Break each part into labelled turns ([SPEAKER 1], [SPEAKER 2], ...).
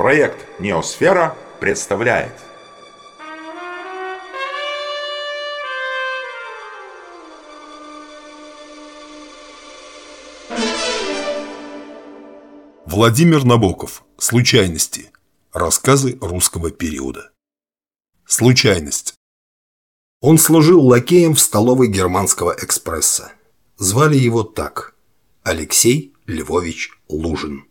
[SPEAKER 1] Проект «Неосфера» представляет
[SPEAKER 2] Владимир Набоков. Случайности. Рассказы русского периода. Случайность. Он служил лакеем в столовой германского экспресса. Звали его так – Алексей Львович Лужин.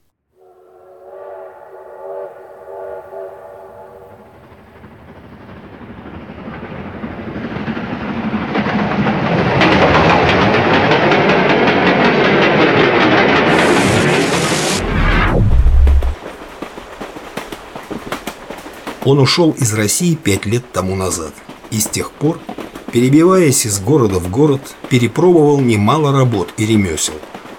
[SPEAKER 2] Он ушел из России пять лет тому назад и с тех пор, перебиваясь из города в город, перепробовал немало работ и ремесел.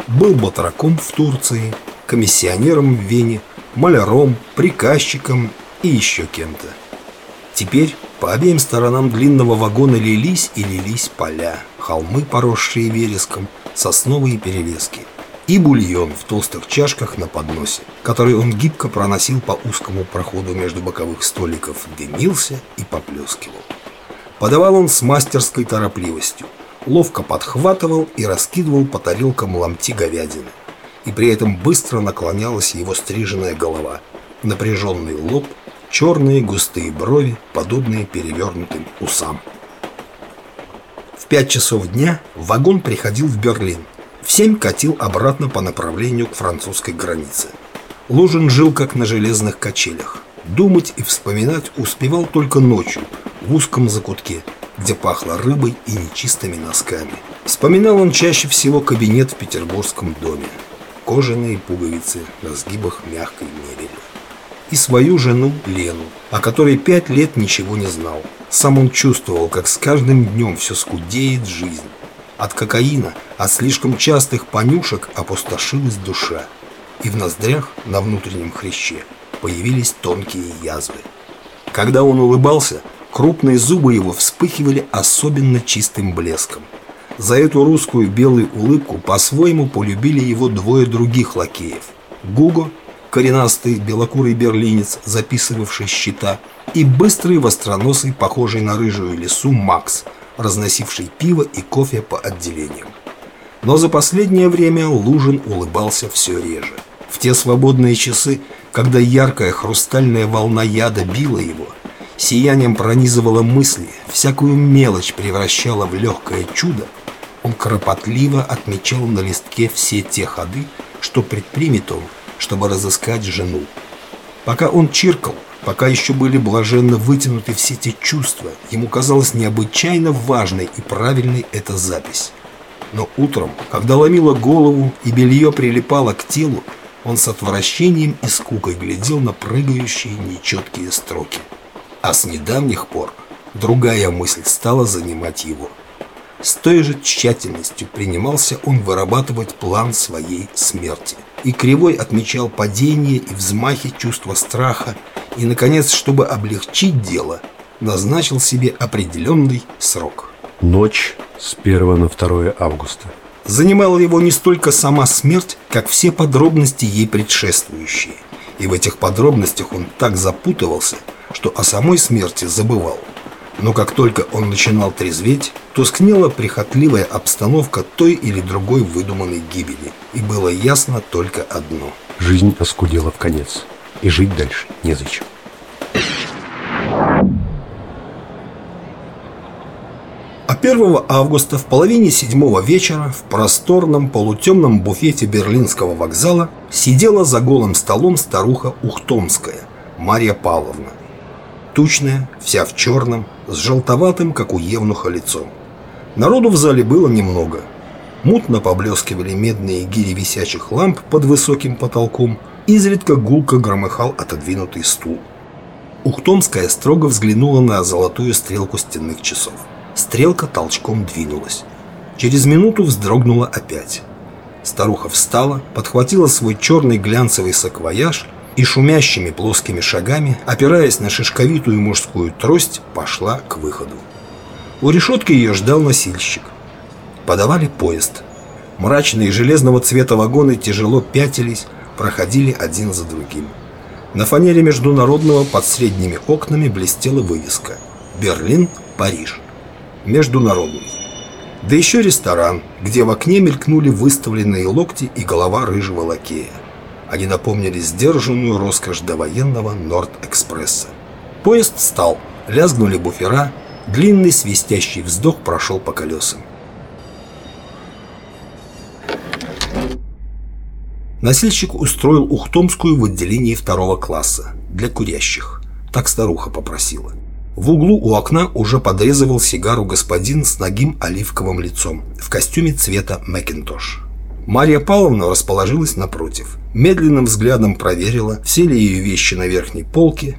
[SPEAKER 2] Был батраком в Турции, комиссионером в Вене, маляром, приказчиком и еще кем-то. Теперь по обеим сторонам длинного вагона лились и лились поля, холмы, поросшие вереском, сосновые перелески и бульон в толстых чашках на подносе, который он гибко проносил по узкому проходу между боковых столиков, дымился и поплескивал. Подавал он с мастерской торопливостью, ловко подхватывал и раскидывал по тарелкам ломти говядины. И при этом быстро наклонялась его стриженная голова, напряженный лоб, черные густые брови, подобные перевернутым усам. В пять часов дня вагон приходил в Берлин. В семь катил обратно по направлению к французской границе. Лужин жил как на железных качелях. Думать и вспоминать успевал только ночью, в узком закутке, где пахло рыбой и нечистыми носками. Вспоминал он чаще всего кабинет в петербургском доме. Кожаные пуговицы на сгибах мягкой мебели. И свою жену Лену, о которой пять лет ничего не знал. Сам он чувствовал, как с каждым днем все скудеет жизнь. От кокаина, от слишком частых понюшек опустошилась душа. И в ноздрях на внутреннем хряще появились тонкие язвы. Когда он улыбался, Крупные зубы его вспыхивали особенно чистым блеском. За эту русскую белую улыбку по-своему полюбили его двое других лакеев. Гуго, коренастый белокурый берлинец, записывавший счета, и быстрый востроносый, похожий на рыжую лису, Макс, разносивший пиво и кофе по отделениям. Но за последнее время Лужин улыбался все реже. В те свободные часы, когда яркая хрустальная волна яда била его – сиянием пронизывала мысли, всякую мелочь превращала в легкое чудо, он кропотливо отмечал на листке все те ходы, что предпримет он, чтобы разыскать жену. Пока он чиркал, пока еще были блаженно вытянуты все те чувства, ему казалось необычайно важной и правильной эта запись. Но утром, когда ломило голову и белье прилипало к телу, он с отвращением и скукой глядел на прыгающие нечеткие строки. А с недавних пор другая мысль стала занимать его. С той же тщательностью принимался он вырабатывать план своей смерти. И Кривой отмечал падение и взмахи чувства страха, и, наконец, чтобы облегчить дело, назначил себе определенный срок.
[SPEAKER 3] Ночь с 1 на 2 августа.
[SPEAKER 2] Занимала его не столько сама смерть, как все подробности ей предшествующие. И в этих подробностях он так запутывался – что о самой смерти забывал. Но как только он начинал трезветь, тускнела прихотливая обстановка той или другой выдуманной гибели. И было ясно только одно.
[SPEAKER 3] Жизнь оскудела в конец. И жить дальше незачем.
[SPEAKER 2] А 1 августа в половине седьмого вечера в просторном полутемном буфете Берлинского вокзала сидела за голым столом старуха Ухтомская, Марья Павловна, Тучная, вся в черном, с желтоватым, как у евнуха, лицом. Народу в зале было немного. Мутно поблескивали медные гири висячих ламп под высоким потолком, изредка гулко громыхал отодвинутый стул. Ухтомская строго взглянула на золотую стрелку стенных часов. Стрелка толчком двинулась. Через минуту вздрогнула опять. Старуха встала, подхватила свой черный глянцевый саквояж – и шумящими плоскими шагами, опираясь на шишковитую мужскую трость, пошла к выходу. У решетки ее ждал носильщик. Подавали поезд. Мрачные железного цвета вагоны тяжело пятились, проходили один за другим. На фанере международного под средними окнами блестела вывеска «Берлин, Париж». Международный. Да еще ресторан, где в окне мелькнули выставленные локти и голова рыжего лакея. Они напомнили сдержанную роскошь довоенного Норд-экспресса. Поезд встал, лязгнули буфера, длинный свистящий вздох прошел по колесам. Носильщик устроил Ухтомскую в отделении второго класса для курящих. Так старуха попросила. В углу у окна уже подрезывал сигару господин с ногим оливковым лицом в костюме цвета Макинтош. Марья Павловна расположилась напротив. Медленным взглядом проверила, все ли ее вещи на верхней полке.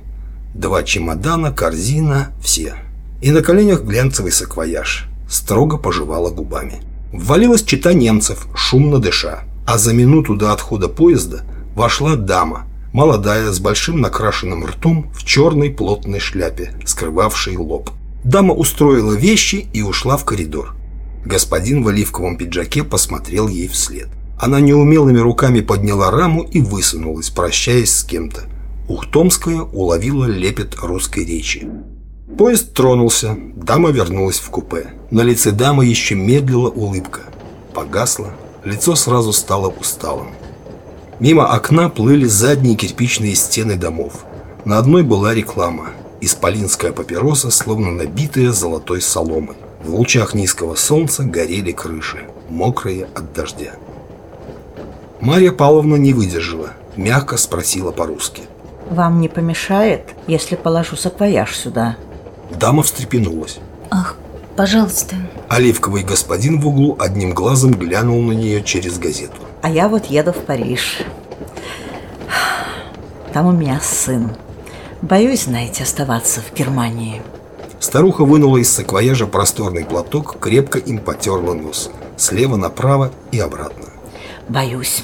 [SPEAKER 2] Два чемодана, корзина, все. И на коленях глянцевый саквояж. Строго пожевала губами. Ввалилась чита немцев, шумно дыша. А за минуту до отхода поезда вошла дама, молодая, с большим накрашенным ртом в черной плотной шляпе, скрывавшей лоб. Дама устроила вещи и ушла в коридор. Господин в оливковом пиджаке посмотрел ей вслед. Она неумелыми руками подняла раму и высунулась, прощаясь с кем-то. Ухтомская уловила лепет русской речи. Поезд тронулся, дама вернулась в купе. На лице дамы еще медлила улыбка. Погасла, лицо сразу стало усталым. Мимо окна плыли задние кирпичные стены домов. На одной была реклама. Исполинская папироса, словно набитая золотой соломой. В лучах низкого солнца горели крыши, мокрые от дождя. Марья Павловна не выдержала, мягко спросила по-русски.
[SPEAKER 4] «Вам не помешает, если положу саквояж сюда?»
[SPEAKER 2] Дама встрепенулась.
[SPEAKER 5] Ах, пожалуйста.
[SPEAKER 2] Оливковый господин в углу одним глазом глянул на нее через газету.
[SPEAKER 4] А я вот еду в Париж. Там у меня сын. Боюсь, знаете, оставаться в Германии.
[SPEAKER 2] Старуха вынула из саквояжа просторный платок, крепко им потерла нос. Слева направо и обратно.
[SPEAKER 4] Боюсь.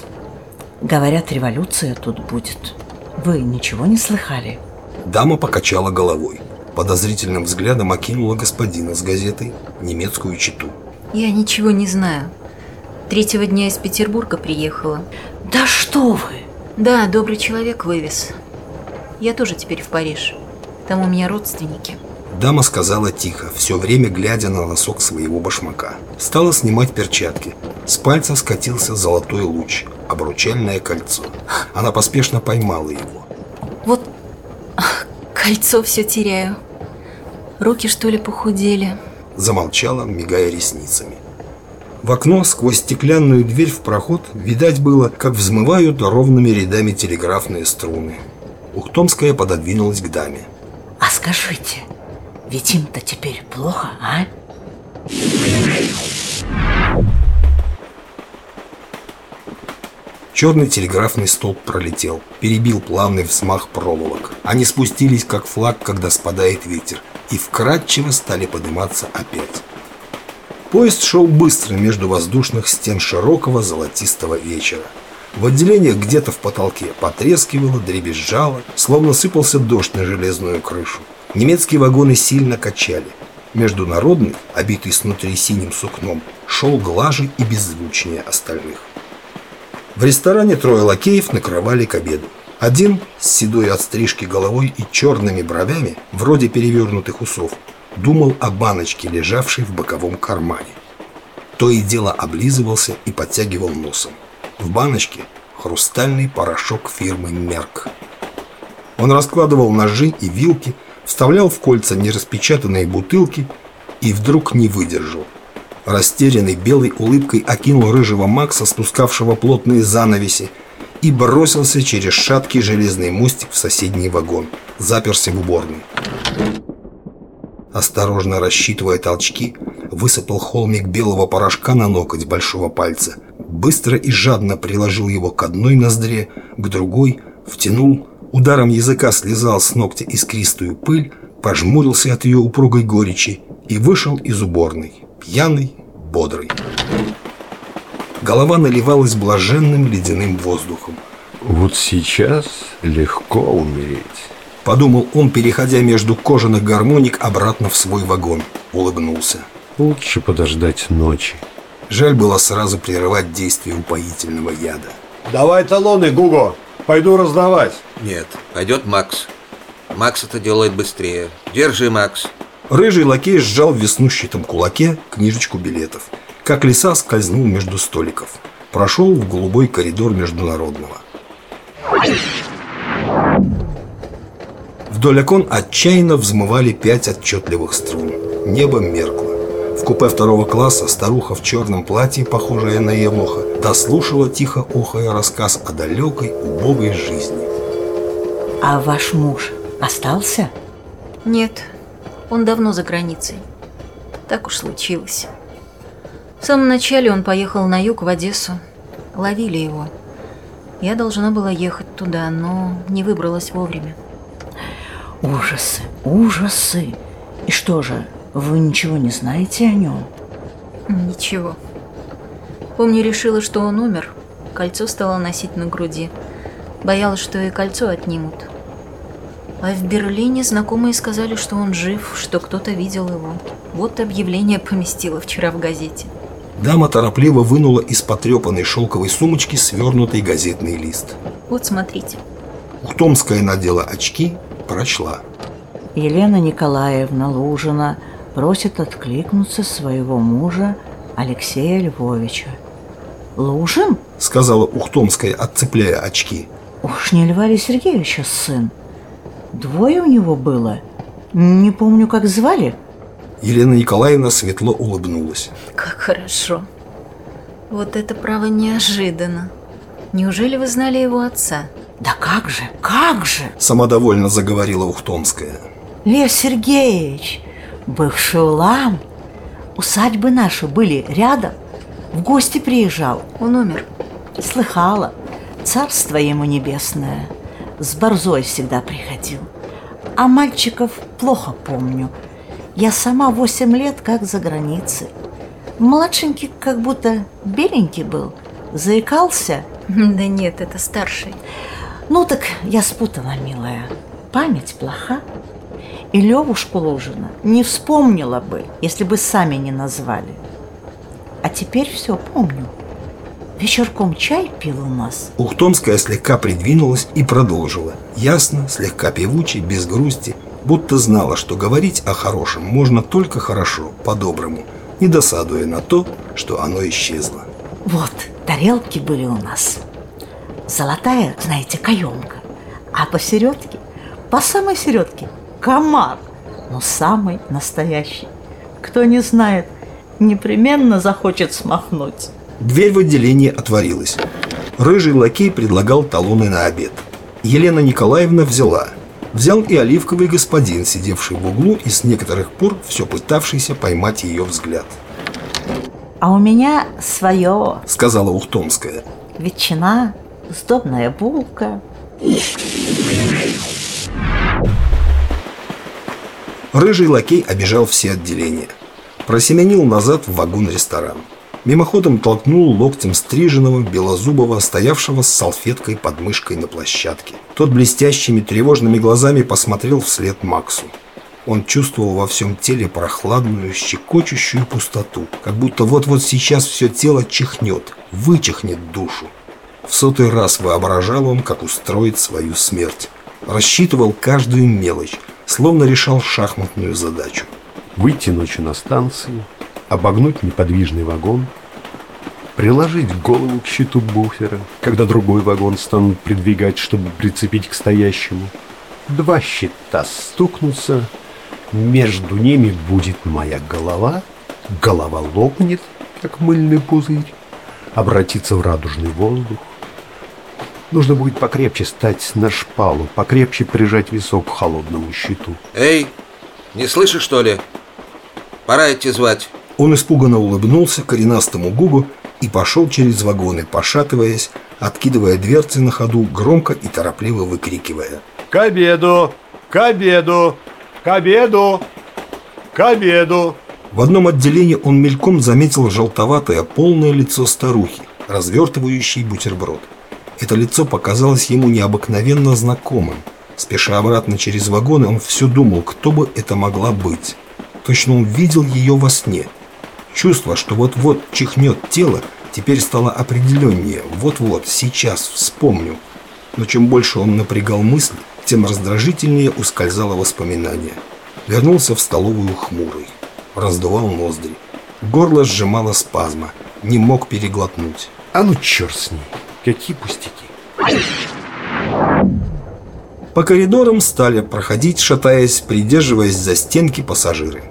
[SPEAKER 4] Говорят, революция тут будет. Вы ничего не слыхали?
[SPEAKER 2] Дама покачала головой. Подозрительным взглядом окинула господина с газетой немецкую читу.
[SPEAKER 5] Я ничего не знаю. Третьего дня из Петербурга приехала.
[SPEAKER 4] Да что вы!
[SPEAKER 5] Да, добрый человек вывез. Я тоже теперь в Париж. Там у меня родственники.
[SPEAKER 2] Дама сказала тихо, все время глядя на носок своего башмака. Стала снимать перчатки. С пальца скатился золотой луч, обручальное кольцо. Она поспешно поймала его.
[SPEAKER 5] Вот кольцо все теряю. Руки, что ли, похудели?
[SPEAKER 2] Замолчала, мигая ресницами. В окно сквозь стеклянную дверь в проход видать было, как взмывают ровными рядами телеграфные струны. Ухтомская пододвинулась к даме.
[SPEAKER 4] А скажите, ведь им-то теперь плохо, а?
[SPEAKER 2] Черный телеграфный столб пролетел, перебил плавный взмах проволок. Они спустились, как флаг, когда спадает ветер, и вкрадчиво стали подниматься опять. Поезд шел быстро между воздушных стен широкого золотистого вечера. В отделениях где-то в потолке потрескивало, дребезжало, словно сыпался дождь на железную крышу. Немецкие вагоны сильно качали. Международный, обитый снутри синим сукном, шел глаже и беззвучнее остальных. В ресторане трое лакеев накрывали к обеду. Один с седой от стрижки головой и черными бровями, вроде перевернутых усов, думал о баночке, лежавшей в боковом кармане. То и дело облизывался и подтягивал носом. В баночке хрустальный порошок фирмы «Мерк». Он раскладывал ножи и вилки, вставлял в кольца нераспечатанные бутылки и вдруг не выдержал. Растерянный белой улыбкой окинул рыжего Макса, спускавшего плотные занавеси, и бросился через шаткий железный мостик в соседний вагон, заперся в уборной. Осторожно рассчитывая толчки, высыпал холмик белого порошка на ноготь большого пальца, быстро и жадно приложил его к одной ноздре, к другой, втянул, ударом языка слезал с ногтя искристую пыль, пожмурился от ее упругой горечи и вышел из уборной, пьяный, бодрый. Голова наливалась блаженным ледяным воздухом.
[SPEAKER 3] Вот сейчас легко умереть.
[SPEAKER 2] Подумал он, переходя между кожаных гармоник обратно в свой вагон. Улыбнулся.
[SPEAKER 3] Лучше подождать ночи.
[SPEAKER 2] Жаль было сразу прерывать действие упоительного яда.
[SPEAKER 6] Давай талоны, Гуго. Пойду раздавать. Нет, пойдет Макс. Макс это делает быстрее. Держи, Макс.
[SPEAKER 2] Рыжий лакей сжал в веснущатом кулаке книжечку билетов. Как лиса скользнул между столиков. Прошел в голубой коридор международного. Вдоль окон отчаянно взмывали пять отчетливых струн. Небо меркло. В купе второго класса старуха в черном платье, похожая на Евнуха, дослушала тихо охая рассказ о далекой, убогой жизни.
[SPEAKER 4] А ваш муж остался?
[SPEAKER 5] Нет, он давно за границей. Так уж случилось. В самом начале он поехал на юг в Одессу. Ловили его. Я должна была ехать туда, но не выбралась вовремя.
[SPEAKER 4] Ужасы, ужасы. И что же, вы ничего не знаете о нем?
[SPEAKER 5] Ничего. Помню, решила, что он умер. Кольцо стала носить на груди. Боялась, что и кольцо отнимут. А в Берлине знакомые сказали, что он жив, что кто-то видел его. Вот объявление поместила вчера в газете.
[SPEAKER 2] Дама торопливо вынула из потрепанной шелковой сумочки свернутый газетный лист.
[SPEAKER 5] Вот смотрите.
[SPEAKER 2] Ухтомская надела очки, прочла.
[SPEAKER 4] Елена Николаевна Лужина просит откликнуться своего мужа Алексея Львовича. Лужин?
[SPEAKER 2] Сказала Ухтомская, отцепляя очки.
[SPEAKER 4] Уж не Льва ли Сергеевича сын? Двое у него было. Не помню, как звали.
[SPEAKER 2] Елена Николаевна светло улыбнулась.
[SPEAKER 5] Как хорошо. Вот это право неожиданно. Неужели вы знали его отца?
[SPEAKER 4] Да как же, как же!
[SPEAKER 2] Самодовольно заговорила Ухтомская.
[SPEAKER 4] Лев Сергеевич, бывший улам, усадьбы наши были рядом, в гости приезжал.
[SPEAKER 5] Он умер.
[SPEAKER 4] Слыхала, царство ему небесное. С борзой всегда приходил. А мальчиков плохо помню. Я сама восемь лет как за границей. Младшенький как будто беленький был. Заикался.
[SPEAKER 5] Да нет, это старший.
[SPEAKER 4] Ну так я спутала, милая. Память плоха. И Левушку Лужина не вспомнила бы, если бы сами не назвали. А теперь все помню. Вечерком чай пил у нас.
[SPEAKER 2] Ухтомская слегка придвинулась и продолжила. Ясно, слегка певуче, без грусти, будто знала, что говорить о хорошем можно только хорошо, по-доброму, не досадуя на то, что оно исчезло.
[SPEAKER 4] Вот, тарелки были у нас. Золотая, знаете, каемка. А посередке, по самой середке, комар. Но самый настоящий. Кто не знает, непременно захочет смахнуть.
[SPEAKER 2] Дверь в отделение отворилась. Рыжий лакей предлагал талоны на обед. Елена Николаевна взяла. Взял и оливковый господин, сидевший в углу и с некоторых пор все пытавшийся поймать ее взгляд.
[SPEAKER 4] А у меня свое.
[SPEAKER 2] Сказала Ухтомская.
[SPEAKER 4] Ветчина, сдобная булка.
[SPEAKER 2] Рыжий лакей обижал все отделения. Просеменил назад в вагон-ресторан. Мимоходом толкнул локтем стриженного, белозубого, стоявшего с салфеткой под мышкой на площадке. Тот блестящими тревожными глазами посмотрел вслед Максу. Он чувствовал во всем теле прохладную, щекочущую пустоту, как будто вот-вот сейчас все тело чихнет, вычихнет душу. В сотый раз воображал он, как устроить свою смерть. Рассчитывал каждую мелочь, словно решал шахматную задачу.
[SPEAKER 3] Выйти ночью на станцию, обогнуть неподвижный вагон, приложить голову к щиту буфера, когда другой вагон станут придвигать, чтобы прицепить к стоящему. Два щита стукнутся, между ними будет моя голова, голова лопнет, как мыльный пузырь, обратится в радужный воздух. Нужно будет покрепче стать на шпалу, покрепче прижать висок к холодному щиту.
[SPEAKER 6] Эй, не слышишь, что ли? Пора идти звать.
[SPEAKER 2] Он испуганно улыбнулся коренастому губу и пошел через вагоны, пошатываясь, откидывая дверцы на ходу, громко и торопливо выкрикивая.
[SPEAKER 3] К обеду! К обеду! К обеду! К обеду!
[SPEAKER 2] В одном отделении он мельком заметил желтоватое полное лицо старухи, развертывающей бутерброд. Это лицо показалось ему необыкновенно знакомым. Спеша обратно через вагоны, он все думал, кто бы это могла быть. Точно он видел ее во сне. Чувство, что вот-вот чихнет тело, теперь стало определеннее. Вот-вот, сейчас, вспомню. Но чем больше он напрягал мысли, тем раздражительнее ускользало воспоминание. Вернулся в столовую хмурый. Раздувал ноздри. Горло сжимало спазма. Не мог переглотнуть.
[SPEAKER 3] А ну черт с ней. Какие пустяки.
[SPEAKER 2] По коридорам стали проходить, шатаясь, придерживаясь за стенки пассажиры.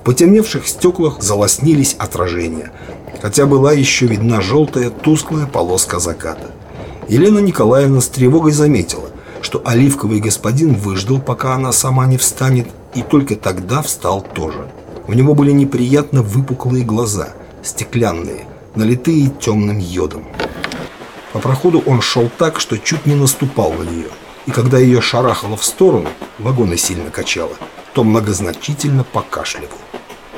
[SPEAKER 2] В потемневших стеклах залоснились отражения, хотя была еще видна желтая тусклая полоска заката. Елена Николаевна с тревогой заметила, что оливковый господин выждал, пока она сама не встанет, и только тогда встал тоже. У него были неприятно выпуклые глаза, стеклянные, налитые темным йодом. По проходу он шел так, что чуть не наступал на нее – и когда ее шарахало в сторону, вагоны сильно качало, то многозначительно покашливал.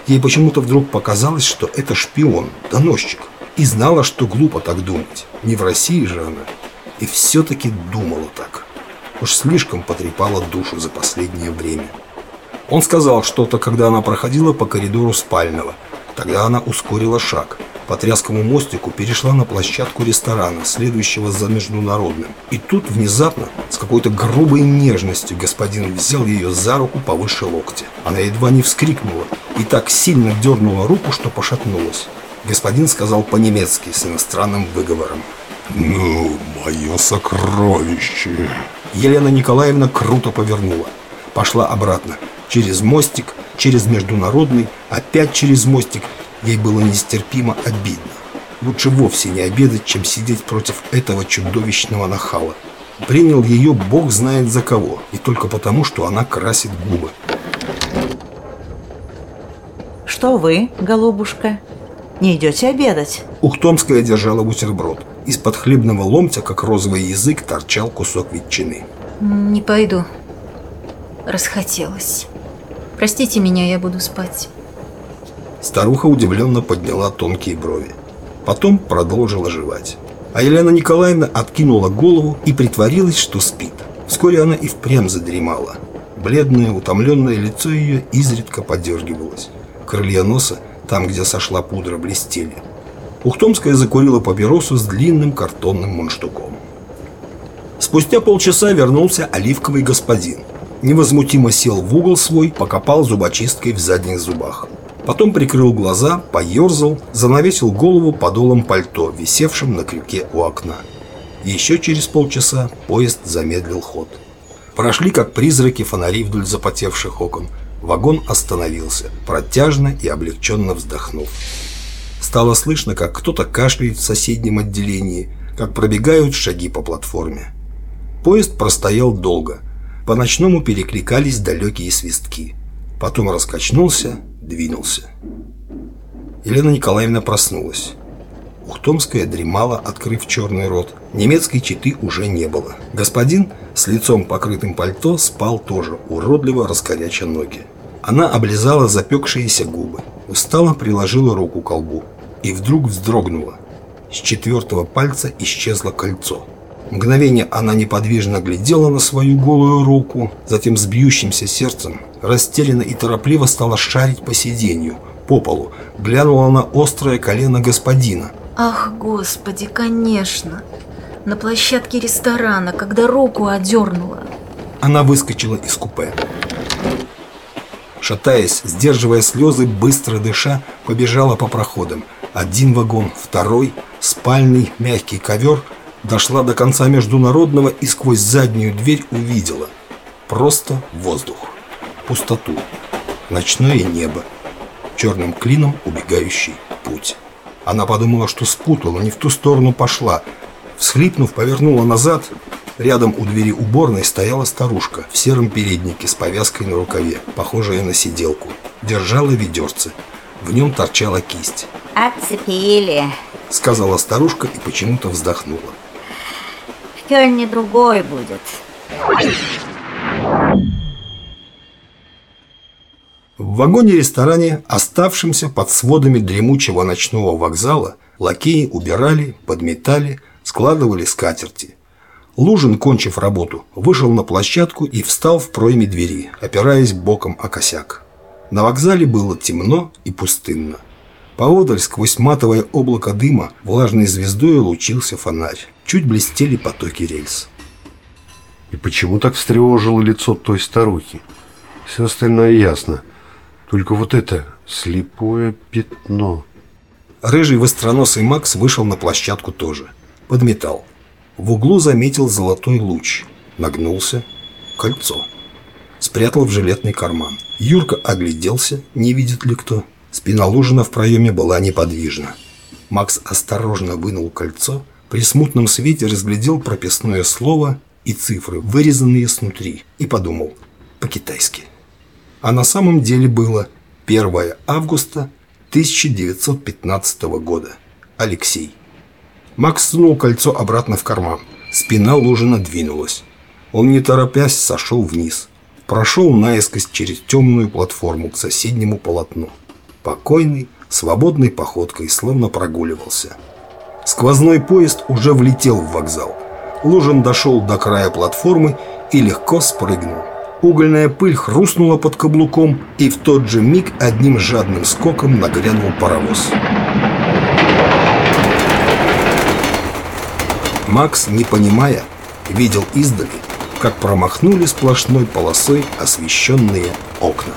[SPEAKER 2] Ей почему-то вдруг показалось, что это шпион, доносчик, и знала, что глупо так думать. Не в России же она. И все-таки думала так. Уж слишком потрепала душу за последнее время. Он сказал что-то, когда она проходила по коридору спального. Тогда она ускорила шаг – по тряскому мостику перешла на площадку ресторана, следующего за международным. И тут внезапно, с какой-то грубой нежностью, господин взял ее за руку повыше локтя. Она едва не вскрикнула и так сильно дернула руку, что пошатнулась. Господин сказал по-немецки с иностранным выговором.
[SPEAKER 7] «Ну, мое сокровище!»
[SPEAKER 2] Елена Николаевна круто повернула. Пошла обратно. Через мостик, через международный, опять через мостик Ей было нестерпимо обидно. Лучше вовсе не обедать, чем сидеть против этого чудовищного нахала. Принял ее бог знает за кого, и только потому, что она красит губы.
[SPEAKER 4] Что вы, голубушка, не идете обедать?
[SPEAKER 2] Ухтомская держала бутерброд. Из-под хлебного ломтя, как розовый язык, торчал кусок ветчины.
[SPEAKER 5] Не пойду. Расхотелось. Простите меня, я буду спать.
[SPEAKER 2] Старуха удивленно подняла тонкие брови. Потом продолжила жевать. А Елена Николаевна откинула голову и притворилась, что спит. Вскоре она и впрямь задремала. Бледное, утомленное лицо ее изредка подергивалось. Крылья носа, там, где сошла пудра, блестели. Ухтомская закурила папиросу с длинным картонным мундштуком. Спустя полчаса вернулся оливковый господин. Невозмутимо сел в угол свой, покопал зубочисткой в задних зубах. Потом прикрыл глаза, поерзал, занавесил голову подолом пальто, висевшим на крюке у окна. Еще через полчаса поезд замедлил ход. Прошли, как призраки, фонари вдоль запотевших окон. Вагон остановился, протяжно и облегченно вздохнув. Стало слышно, как кто-то кашляет в соседнем отделении, как пробегают шаги по платформе. Поезд простоял долго. По ночному перекликались далекие свистки. Потом раскачнулся, двинулся. Елена Николаевна проснулась. Ухтомская дремала, открыв черный рот. Немецкой читы уже не было. Господин с лицом покрытым пальто спал тоже, уродливо раскоряча ноги. Она облизала запекшиеся губы, устало приложила руку к колбу и вдруг вздрогнула. С четвертого пальца исчезло кольцо. Мгновение она неподвижно глядела на свою голую руку, затем с бьющимся сердцем растерянно и торопливо стала шарить по сиденью, по полу, глянула на острое колено господина.
[SPEAKER 5] Ах, господи, конечно. На площадке ресторана, когда руку одернула.
[SPEAKER 2] Она выскочила из купе. Шатаясь, сдерживая слезы, быстро дыша, побежала по проходам. Один вагон, второй, спальный, мягкий ковер – Дошла до конца международного и сквозь заднюю дверь увидела. Просто воздух. Пустоту. Ночное небо. Черным клином убегающий путь. Она подумала, что спутала, не в ту сторону пошла. Всхлипнув, повернула назад. Рядом у двери уборной стояла старушка в сером переднике с повязкой на рукаве, похожая на сиделку. Держала ведерце. В нем торчала кисть.
[SPEAKER 8] «Отцепили», —
[SPEAKER 2] сказала старушка и почему-то вздохнула.
[SPEAKER 8] Кёльне другой будет.
[SPEAKER 2] В вагоне-ресторане, оставшемся под сводами дремучего ночного вокзала, лакеи убирали, подметали, складывали скатерти. Лужин, кончив работу, вышел на площадку и встал в пройме двери, опираясь боком о косяк. На вокзале было темно и пустынно. Поодаль, сквозь матовое облако дыма, влажной звездой лучился фонарь. Чуть блестели потоки рельс.
[SPEAKER 3] И почему так встревожило лицо той старухи? Все остальное ясно. Только вот это слепое пятно.
[SPEAKER 2] Рыжий востроносый Макс вышел на площадку тоже. Подметал. В углу заметил золотой луч. Нагнулся. Кольцо. Спрятал в жилетный карман. Юрка огляделся, не видит ли кто. Спина Лужина в проеме была неподвижна. Макс осторожно вынул кольцо, при смутном свете разглядел прописное слово и цифры, вырезанные снутри, и подумал по-китайски. А на самом деле было 1 августа 1915 года. Алексей. Макс сунул кольцо обратно в карман. Спина Лужина двинулась. Он не торопясь сошел вниз. Прошел наискось через темную платформу к соседнему полотну. Покойный, свободной походкой словно прогуливался. Сквозной поезд уже влетел в вокзал. Лужин дошел до края платформы и легко спрыгнул. Угольная пыль хрустнула под каблуком, и в тот же миг одним жадным скоком нагрянул паровоз. Макс, не понимая, видел издали, как промахнули сплошной полосой освещенные окна.